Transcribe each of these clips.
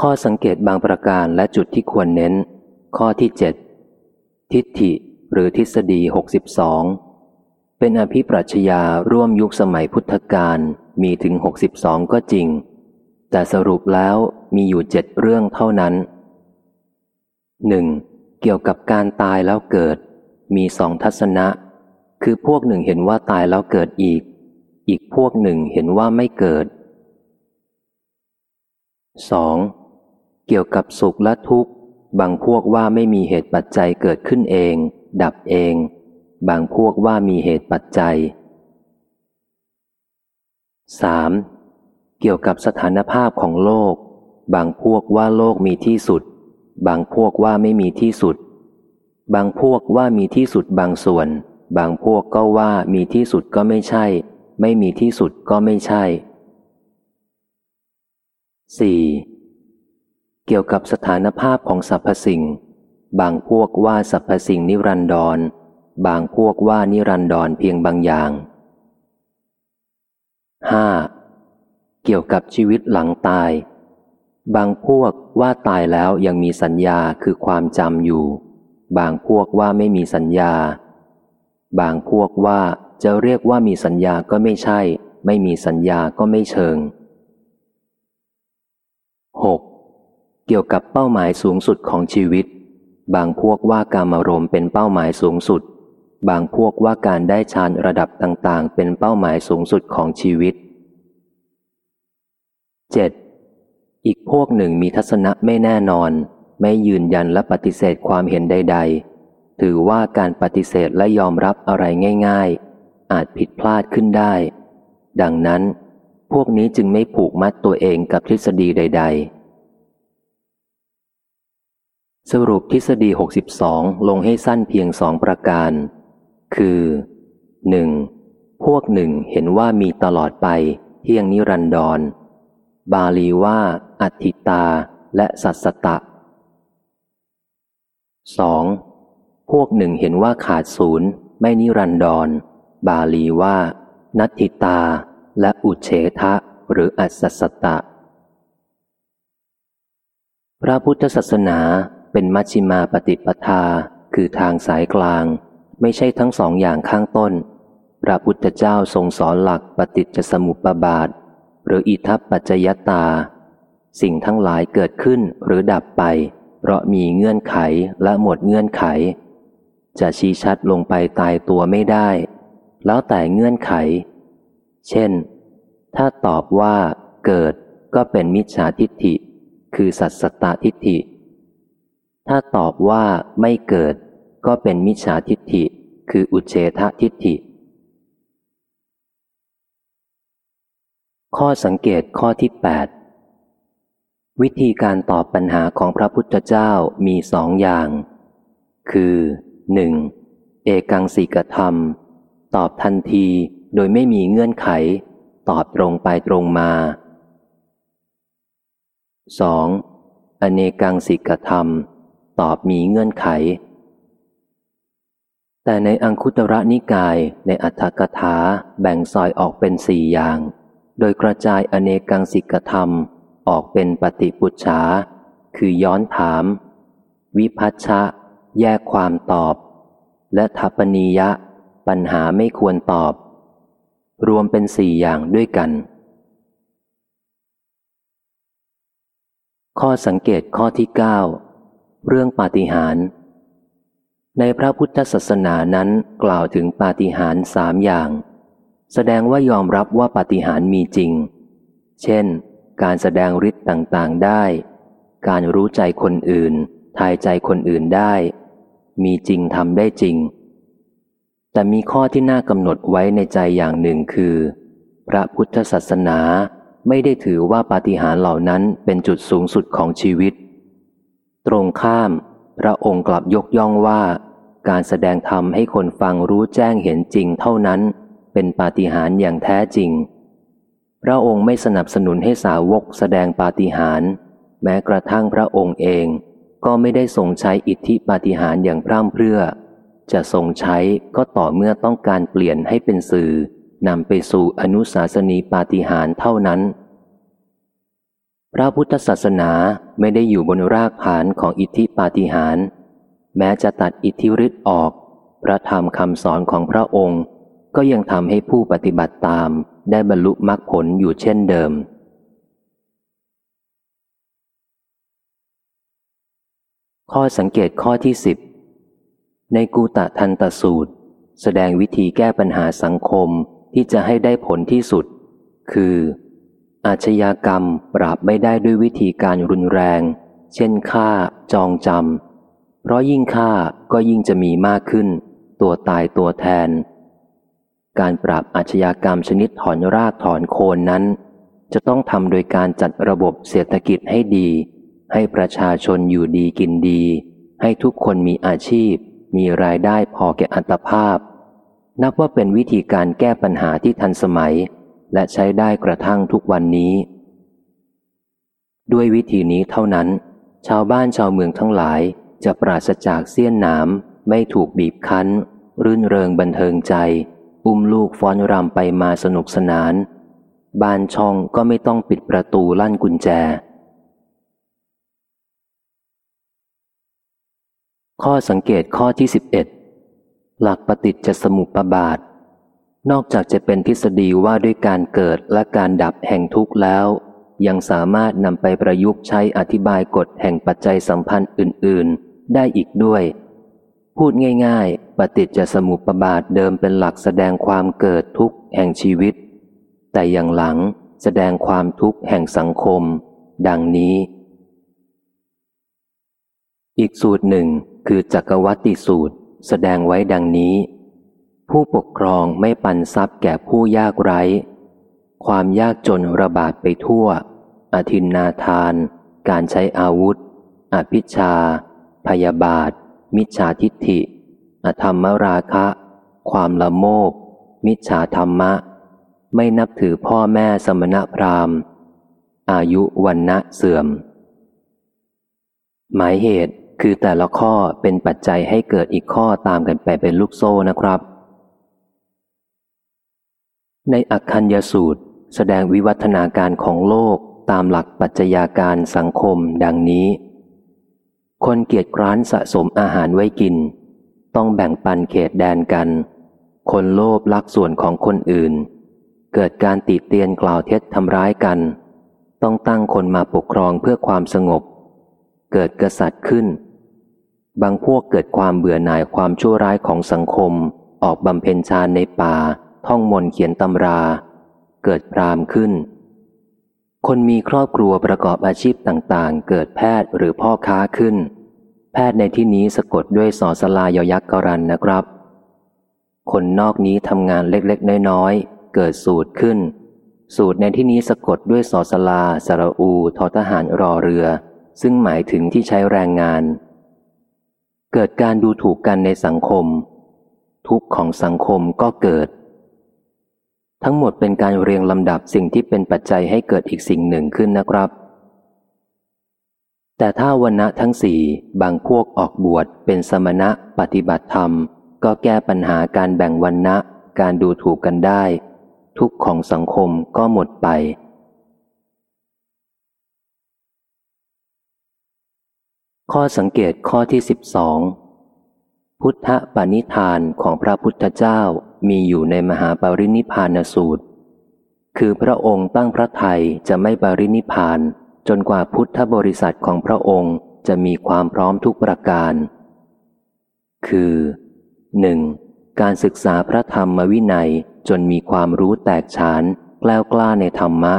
ข้อสังเกตบางประการและจุดที่ควรเน้น ข้อที่เจ็ดทิฏฐิหรือทฤษฎีหกสิบสองเป็นอภิปรัชญาร่วมยุคสมัยพุทธกาลมีถึงหกสิบสองก็จริง แต่สรุปแล้วมีอยู่เจ็ดเรื่องเท่านั้นหนึ่งเกี่ยวกับการตายแล้วเกิด มีสองทัศนะ คือพวกหนึ่งเห็นว่าตายแล้วเกิดอีก อีกพวกหนึ่งเห็นว่าไม่เกิด 2. เกี่ยวกับสุขและทุกข์ บางพวกว่าไม่มีเหตุปัจจัยเกิดขึ้นเอง ดับเอง บางพวกว่ามีเหตุปัจจัย 3. เกี่ยวกับสถานภาพของโลก บางพวกว่าโลกมีที่สุด บางพวกว่าไม่มีที่สุด บางพวกว่ามีที่สุดบางส่วน บางพวกก็ว่ามีที่สุดก็ไม่ใช่ ไม่มีที่สุดก็ไม่ใช่ 4. เกี่ยวกับสถานภาพของสรรพสิ่ง บางพวกว่าสรรพสิ่งนิรันดร บางพวกว่านิรันดรเพียงบางอย่าง 5. เกี่ยวกับชีวิตหลังตาย บางพวกว่าตายแล้วยังมีสัญญาคือความจำอยู่ บางพวกว่าไม่มีสัญญา บางพวกว่าจะเรียกว่ามีสัญญาก็ไม่ใช่ ไม่มีสัญญาก็ไม่เชิง 6. เกี่ยวกับเป้าหมายสูงสุดของชีวิต บางพวกว่าการมารมเป็นเป้าหมายสูงสุด บางพวกว่าการได้ฌานระดับต่างๆ เป็นเป้าหมายสูงสุดของชีวิต 7. อีกพวกหนึ่งมีทัศนะไม่แน่นอน ไม่ยืนยันและปฏิเสธความเห็นใด ๆ ถือว่าการปฏิเสธและยอมรับอะไรง่าย ๆ อาจผิดพลาดขึ้นได้ ดังนั้น พวกนี้จึงไม่ผูกมัดตัวเองกับทฤษฎีใด ๆ สรุปทฤษฎี 62 ลงให้สั้นเพียงสองประการ คือ 1. พวกหนึ่งเห็นว่ามีตลอดไปเที่ยงนิรันดร บาลีว่า อัตติตาและสัสตะ 2. พวกหนึ่งเห็นว่าขาดศูนย์ไม่นิรันดร บาลีว่า นัตติตาและอุเฉทะหรืออัสสตะ พระพุทธศาสนา เป็นมัชฌิมาปฏิปทาคือทางสายกลาง ไม่ใช่ทั้งสองอย่างข้างต้น พระพุทธเจ้าทรงสอนหลักปฏิจจสมุปบาท หรืออิทัปปัจจยตา สิ่งทั้งหลายเกิดขึ้นหรือดับไป เพราะมีเงื่อนไขและหมดเงื่อนไข จะชี้ชัดลงไปตายตัวไม่ได้ แล้วแต่เงื่อนไข เช่น ถ้าตอบว่าเกิดก็เป็นมิจฉาทิฏฐิ คือสัตสตตทิฏฐิ ถ้าตอบว่าไม่เกิด ก็เป็นมิจฉาทิฏฐิ คืออุเฉททิฏฐิ ข้อสังเกตข้อที่ 8 วิธีการตอบปัญหาของพระพุทธเจ้ามีสองอย่าง คือ 1. เอกังสิกธรรม ตอบทันทีโดยไม่มีเงื่อนไข ตอบตรงไปตรงมา 2. อเนกังสิกธรรม ตอบมีเงื่อนไข แต่ในอังคุตระนิกายในอัฏฐกถาแบ่งซอยออกเป็นสี่อย่าง โดยกระจายอเนกังสิกธรรมออกเป็นปฏิปุจฉาคือย้อนถาม วิพัชชะ แยกความตอบ และทัปนียะ ปัญหาไม่ควรตอบ รวมเป็นสี่อย่างด้วยกัน ข้อสังเกตข้อที่9 เรื่องปาฏิหาริย์ในพระพุทธศาสนานั้นกล่าวถึงปาฏิหาริย์สามอย่าง แสดงว่ายอมรับว่าปาฏิหาริย์มีจริง เช่น การแสดงฤทธิ์ต่างๆได้ การรู้ใจคนอื่น ทายใจคนอื่นได้ มีจริงทำได้จริง แต่มีข้อที่น่ากำหนดไว้ในใจอย่างหนึ่งคือ พระพุทธศาสนาไม่ได้ถือว่าปาฏิหาริย์เหล่านั้นเป็นจุดสูงสุดของชีวิต ตรงข้าม พระองค์กลับยกย่องว่า การแสดงธรรมให้คนฟังรู้แจ้งเห็นจริงเท่านั้น เป็นปาฏิหาริย์อย่างแท้จริง พระองค์ไม่สนับสนุนให้สาวกแสดงปาฏิหาริย์แม้กระทั่งพระองค์เองก็ไม่ได้ทรงใช้อิทธิปาฏิหาริย์อย่างพร่ำเพรื่อ จะทรงใช้ก็ต่อเมื่อต้องการเปลี่ยนให้เป็นสื่อนำไปสู่อนุสาสนีปาฏิหาริย์เท่านั้น พระพุทธศาสนาไม่ได้อยู่บนรากฐานของอิทธิปาฏิหาริย์แม้จะตัดอิทธิฤทธิ์ออก พระธรรมคำสอนของพระองค์ ก็ยังทำให้ผู้ปฏิบัติตามได้บรรลุมรรคผลอยู่เช่นเดิม ข้อสังเกตข้อที่สิบในกูตะทันตสูตร แสดงวิธีแก้ปัญหาสังคมที่จะให้ได้ผลที่สุด คือ อาชญากรรมปราบไม่ได้ด้วยวิธีการรุนแรง เช่นฆ่า จองจำ เพราะยิ่งฆ่าก็ยิ่งจะมีมากขึ้น ตัวตายตัวแทน การปราบอาชญากรรมชนิดถอนรากถอนโคนนั้น จะต้องทำโดยการจัดระบบเศรษฐกิจให้ดี ให้ประชาชนอยู่ดีกินดี ให้ทุกคนมีอาชีพ มีรายได้พอแก่อัตภาพ นับว่าเป็นวิธีการแก้ปัญหาที่ทันสมัย และใช้ได้กระทั่งทุกวันนี้ ด้วยวิธีนี้เท่านั้น ชาวบ้านชาวเมืองทั้งหลายจะปราศจากเสี้ยนหนาม ไม่ถูกบีบคั้น รื่นเริงบันเทิงใจ อุ้มลูกฟ้อนรำไปมาสนุกสนาน บ้านช่องก็ไม่ต้องปิดประตูลั่นกุญแจ ข้อสังเกตข้อที่ 11 หลักปฏิจจสมุปบาท นอกจากจะเป็นทฤษฎีว่าด้วยการเกิดและการดับแห่งทุกข์แล้ว ยังสามารถนำไปประยุกต์ใช้อธิบายกฎแห่งปัจจัยสัมพันธ์อื่น ๆ ได้อีกด้วย พูดง่ายๆ ปฏิจจสมุปบาทเดิมเป็นหลักแสดงความเกิดทุกข์แห่งชีวิต แต่อย่างหลังแสดงความทุกข์แห่งสังคม ดังนี้ อีกสูตรหนึ่งคือจักรวัติสูตร แสดงไว้ดังนี้ ผู้ปกครองไม่ปันทรัพย์แก่ผู้ยากไร้ ความยากจนระบาดไปทั่ว อธินนาทาน การใช้อาวุธ อภิชา พยาบาท มิจฉาทิฏฐิ อธรรมราคะ ความละโมบ มิจฉาธรรมะ ไม่นับถือพ่อแม่สมณพราหมณ์ อายุวันนะเสื่อม หมายเหตุคือแต่ละข้อเป็นปัจจัยให้เกิดอีกข้อตามกันไปเป็นลูกโซ่นะครับ ในอักคัญยสูตร แสดงวิวัฒนาการของโลกตามหลักปัจจัยาการสังคมดังนี้ คนเกียจคร้านสะสมอาหารไว้กิน ต้องแบ่งปันเขตแดนกัน คนโลภลักส่วนของคนอื่น เกิดการติเตียนกล่าวเท็จทำร้ายกัน ต้องตั้งคนมาปกครองเพื่อความสงบ เกิดกษัตริย์ขึ้น บางพวกเกิดความเบื่อหน่ายความชั่วร้ายของสังคม ออกบำเพ็ญฌานในป่า ท่องมนเขียนตำรา เกิดพรามขึ้น คนมีครอบครัวประกอบอาชีพต่างๆ เกิดแพทย์หรือพ่อค้าขึ้น แพทย์ในที่นี้สะกดด้วยสอสลายยักษ์กรันนะครับ คนนอกนี้ทำงานเล็กๆ น้อยๆ เกิดสูตรขึ้น สูตรในที่นี้สะกดด้วยสอสลาสระอูทอทหารรอเรือ ซึ่งหมายถึงที่ใช้แรงงาน เกิดการดูถูกกันในสังคมทุกข์ของสังคมก็เกิด ทั้งหมดเป็นการเรียงลำดับสิ่งที่เป็นปัจจัยให้เกิดอีกสิ่งหนึ่งขึ้นนะครับ แต่ถ้าวันณะทั้งสี่บางพวกออกบวชเป็นสมณะปฏิบัติธรรม ก็แก้ปัญหาการแบ่งวันณะการดูถูกกันได้ ทุกข์ของสังคมก็หมดไป ข้อสังเกตข้อที่สิบสอง พุทธปณิธานของพระพุทธเจ้ามีอยู่ในมหาปรินิพานสูตร คือพระองค์ตั้งพระไทยจะไม่ปรินิพาน จนกว่าพุทธบริษัทของพระองค์จะมีความพร้อมทุกประการ คือ 1. การศึกษาพระธรรมวินัยจนมีความรู้แตกฉานแกล้วกล้าในธรรมะ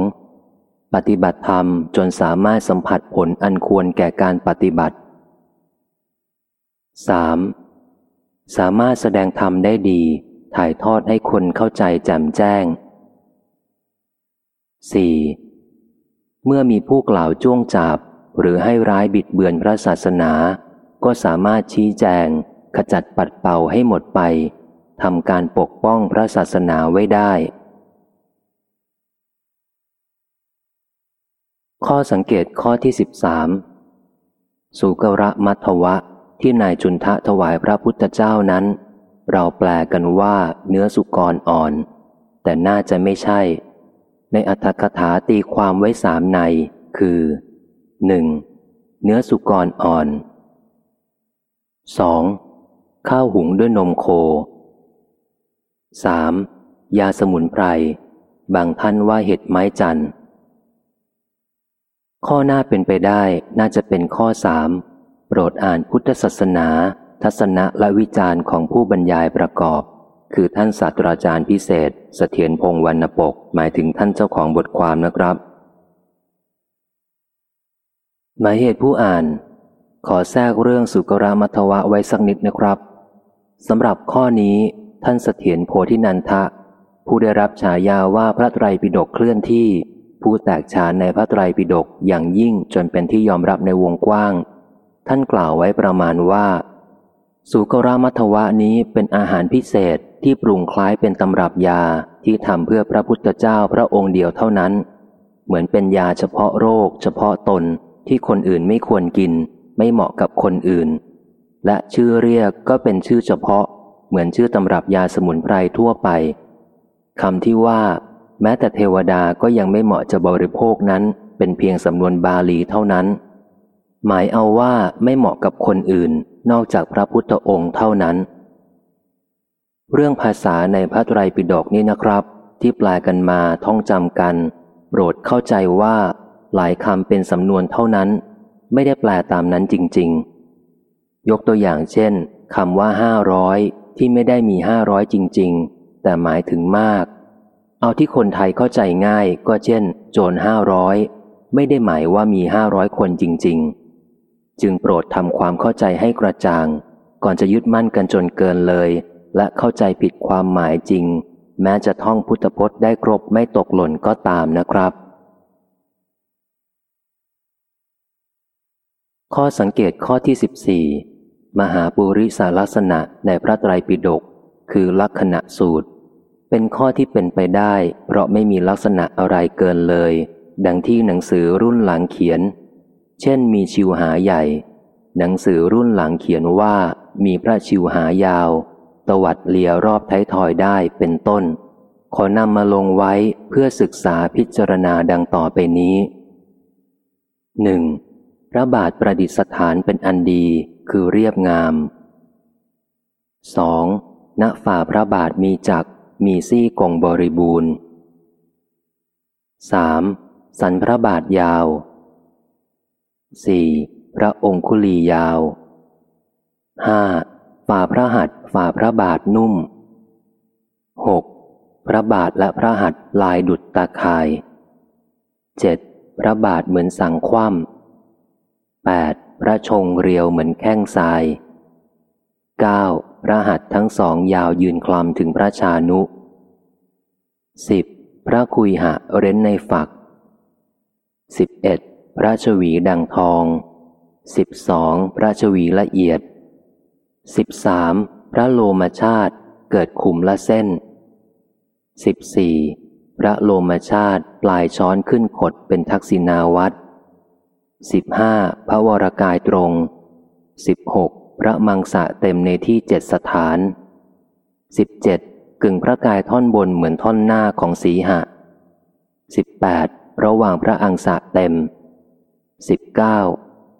2. ปฏิบัติธรรมจนสามารถสัมผัสผลอันควรแก่การปฏิบัติ 3. สามารถแสดงธรรมได้ดี ถ่ายทอดให้คนเข้าใจแจ่มแจ้ง 4. เมื่อมีผู้กล่าวจ้วงจับหรือให้ร้ายบิดเบือนพระศาสนา ก็สามารถชี้แจง ขจัดปัดเป่าให้หมดไปทำการปกป้องพระศาสนาไว้ได้ ข้อสังเกตข้อที่สิบสามสุกระมัทวะ ที่นายจุนทะถวายพระพุทธเจ้านั้น เราแปลกันว่าเนื้อสุกรอ่อน แต่น่าจะไม่ใช่ ในอัตถกถาตีความไว้สามใน คือ 1. เนื้อสุกรอ่อน 2. ข้าวหุงด้วยนมโค 3. ยาสมุนไพร บางท่านว่าเห็ดไม้จันทร์ข้อหน้าเป็นไปได้น่าจะเป็นข้อสาม ปรดอ่านพุทธศาสนา ทัศนะและวิจารณ์ของผู้บรรยายประกอบ คือท่านศาสตราจารย์พิเศษสเสถียรพงษ์วรรณปก หมายถึงท่านเจ้าของบทความนะครับ หมายเหตุผู้อ่าน ขอแทรกเรื่องสุกรามัทวะไว้สักนิดนะครับสำหรับข้อนี้ท่านเสถียรโพธินันทะ ผู้ได้รับฉายาว่าพระไตรปิฎกเคลื่อนที่ ผู้แตกฉานในพระไตรปิฎกอย่างยิ่งจนเป็นที่ยอมรับในวงกว้าง ท่านกล่าวไว้ประมาณว่า สุกรามัทวะนี้เป็นอาหารพิเศษที่ปรุงคล้ายเป็นตำรับยาที่ทำเพื่อพระพุทธเจ้าพระองค์เดียวเท่านั้น เหมือนเป็นยาเฉพาะโรค เฉพาะตนที่คนอื่นไม่ควรกิน ไม่เหมาะกับคนอื่น และชื่อเรียกก็เป็นชื่อเฉพาะ เหมือนชื่อตำรับยาสมุนไพรทั่วไปคำที่ว่า แม้แต่เทวดาก็ยังไม่เหมาะจะบริโภคนั้น เป็นเพียงสำนวนบาลีเท่านั้น หมายเอาว่าไม่เหมาะกับคนอื่นนอกจากพระพุทธองค์เท่านั้น เรื่องภาษาในพระไตรปิฎกนี้นะครับ ที่แปลกันมาท่องจำกัน โปรดเข้าใจว่า หลายคำเป็นสำนวนเท่านั้น ไม่ได้แปลตามนั้นจริง ๆ ยกตัวอย่างเช่นคำว่าห้าร้อยที่ไม่ได้มีห้าร้อยจริง ๆ แต่หมายถึงมาก เอาที่คนไทยเข้าใจง่ายก็เช่น โจรห้าร้อยไม่ได้หมายว่ามีห้าร้อยคนจริง ๆ จึงโปรดทำความเข้าใจให้กระจ่าง ก่อนจะยึดมั่นกันจนเกินเลย และเข้าใจผิดความหมายจริง แม้จะท่องพุทธพจน์ได้ครบไม่ตกหล่นก็ตามนะครับ ข้อสังเกตข้อที่ 14 มหาปุริสาลักษณะในพระไตรปิฎกคือลักษณะสูตร เป็นข้อที่เป็นไปได้ เพราะไม่มีลักษณะอะไรเกินเลย ดังที่หนังสือรุ่นหลังเขียน เช่นมีชิวหาใหญ่ หนังสือรุ่นหลังเขียนว่ามีพระชิวหายาว ตวัดเลียรอบท้ายทอยได้เป็นต้น ขอนำมาลงไว้เพื่อศึกษาพิจารณาดังต่อไปนี้หนึ่งพระบาทประดิษฐานเป็นอันดีคือเรียบงาม 2. ณฝ่าพระบาทมีจักมีซี่กงบริบูรณ์ 3. สันพระบาทยาว 4. พระองคุลียาว 5. ฝ่าพระหัตฝ่าพระบาทนุ่ม 6. พระบาทและพระหัตลายดุจตาคาย 7. พระบาทเหมือนสังคว่ำ 8. พระชงเรียวเหมือนแข้งทราย 9. พระหัตถ์ทั้งสองยาวยืนคลำถึงพระชานุ 10. พระคุยหะเร้นในฝัก 11. พระชวีดังทอง 12. พระชวีละเอียด 13. พระโลมาชาติเกิดขุมละเส้น 14. พระโลมาชาติปลายช้อนขึ้นขดเป็นทักษิณาวัตรสิบห้าพระวรากายตรงสิบหกพระมังสะเต็มในที่เจ็ดสถานสิบเจ็ดกึ่งพระกายท่อนบนเหมือนท่อนหน้าของสีหะสิบแปดระหว่างพระอังสะเต็ม สิบเก้า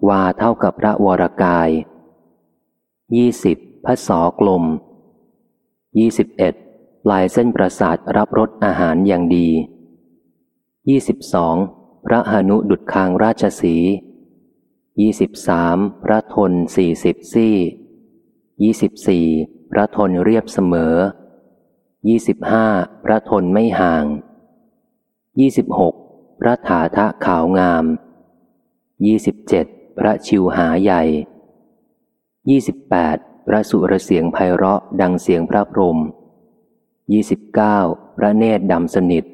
วาเท่ากับพระวรกายยี่สิบพระสอกลมยี่สิบเอ็ดลายเส้นประสาทรับรสอาหารอย่างดียี่สิบสองพระหนุดุดคางราชสียี่สิบสามพระทนสี่สิบซี่ยี่สิบสี่พระทนเรียบเสมอยี่สิบห้าพระทนไม่ห่างยี่สิบหกพระถาทะขาวงาม ยี่สิบเจ็ดพระชิวหาใหญ่ยี่สิบแปดพระสุรเสียงไพเราะดังเสียงพระพรหมยี่สิบเก้าพระเนตรดำสนิท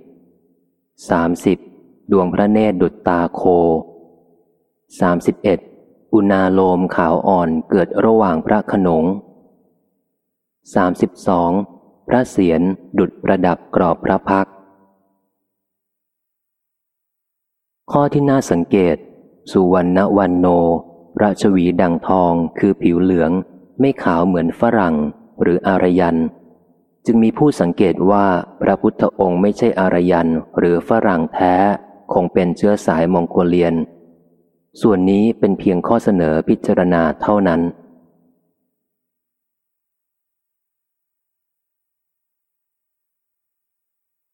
สามสิบดวงพระเนตรดุจตาโค 31. อุณาโลมขาวอ่อนเกิดระหว่างพระขนง 32. พระเสียรดุจประดับกรอบพระพัก ข้อที่น่าสังเกต สุวรรณวันโน ราชวีดังทองคือผิวเหลือง ไม่ขาวเหมือนฝรั่งหรืออารยัน จึงมีผู้สังเกตว่าพระพุทธองค์ไม่ใช่อารยันหรือฝรั่งแท้ คงเป็นเชื้อสายมองโกเลียน ส่วนนี้เป็นเพียงข้อเสนอพิจารณาเท่านั้น